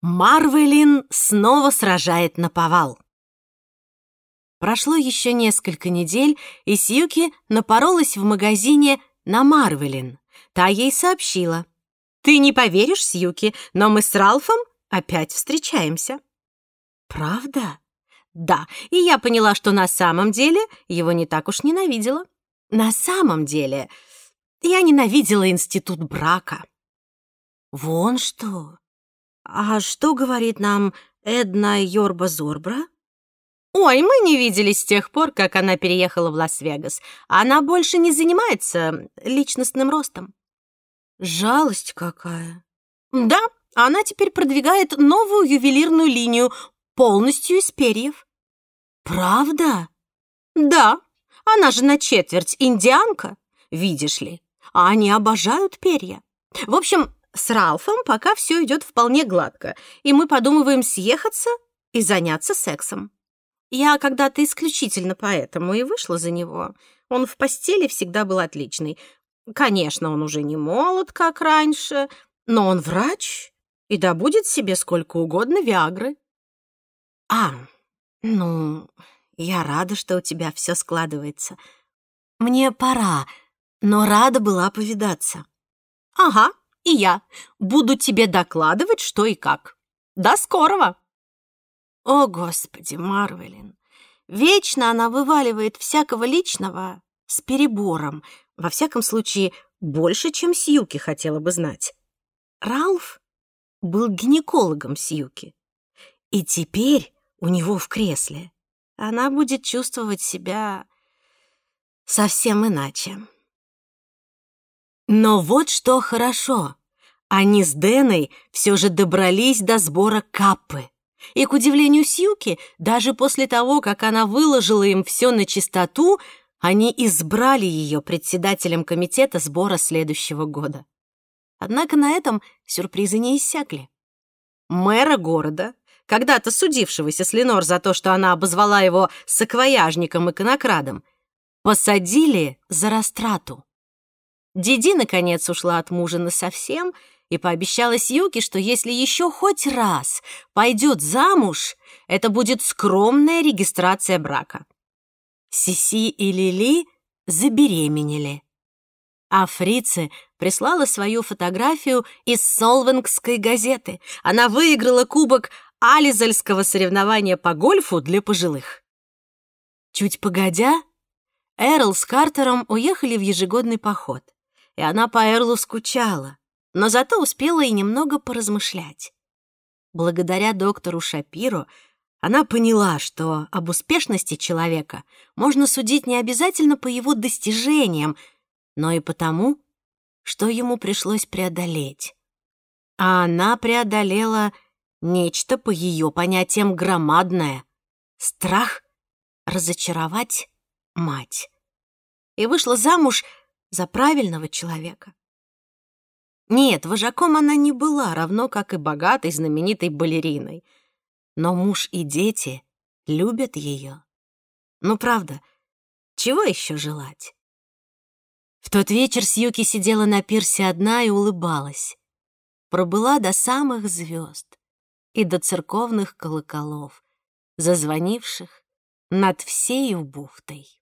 Марвелин снова сражает на повал. Прошло еще несколько недель, и Сьюки напоролась в магазине на Марвелин. Та ей сообщила. «Ты не поверишь, Сьюки, но мы с Ралфом опять встречаемся». «Правда?» «Да, и я поняла, что на самом деле его не так уж ненавидела. На самом деле я ненавидела институт брака». «Вон что!» «А что говорит нам Эдна Йорба-Зорбра?» «Ой, мы не виделись с тех пор, как она переехала в Лас-Вегас. Она больше не занимается личностным ростом». «Жалость какая!» «Да, она теперь продвигает новую ювелирную линию, полностью из перьев». «Правда?» «Да, она же на четверть индианка, видишь ли. А они обожают перья. В общем, с Ралфом пока все идет вполне гладко, и мы подумываем съехаться и заняться сексом. Я когда-то исключительно поэтому и вышла за него. Он в постели всегда был отличный. Конечно, он уже не молод, как раньше, но он врач и добудет себе сколько угодно Виагры. А, ну, я рада, что у тебя все складывается. Мне пора, но рада была повидаться. Ага, и я буду тебе докладывать, что и как. До скорого!» О, Господи, Марвелин! Вечно она вываливает всякого личного с перебором. Во всяком случае, больше, чем Сьюки хотела бы знать. Ралф был гинекологом Сьюки. И теперь у него в кресле она будет чувствовать себя совсем иначе. Но вот что хорошо. Они с Дэной все же добрались до сбора каппы. И, к удивлению Сьюки, даже после того, как она выложила им все на чистоту, они избрали ее председателем комитета сбора следующего года. Однако на этом сюрпризы не иссякли. Мэра города, когда-то судившегося с Ленор за то, что она обозвала его саквояжником и конокрадом, посадили за растрату. Диди, наконец, ушла от мужа насовсем и пообещала Сьюке, что если еще хоть раз пойдет замуж, это будет скромная регистрация брака. Сиси и Лили забеременели. А фрице прислала свою фотографию из Солвингской газеты. Она выиграла кубок Ализальского соревнования по гольфу для пожилых. Чуть погодя, Эрл с Картером уехали в ежегодный поход и она по Эрлу скучала, но зато успела и немного поразмышлять. Благодаря доктору Шапиро она поняла, что об успешности человека можно судить не обязательно по его достижениям, но и потому, что ему пришлось преодолеть. А она преодолела нечто по ее понятиям громадное — страх разочаровать мать. И вышла замуж за правильного человека. Нет, вожаком она не была, равно как и богатой, знаменитой балериной. Но муж и дети любят ее. Ну, правда, чего еще желать? В тот вечер Сьюки сидела на пирсе одна и улыбалась. Пробыла до самых звезд и до церковных колоколов, зазвонивших над всею бухтой.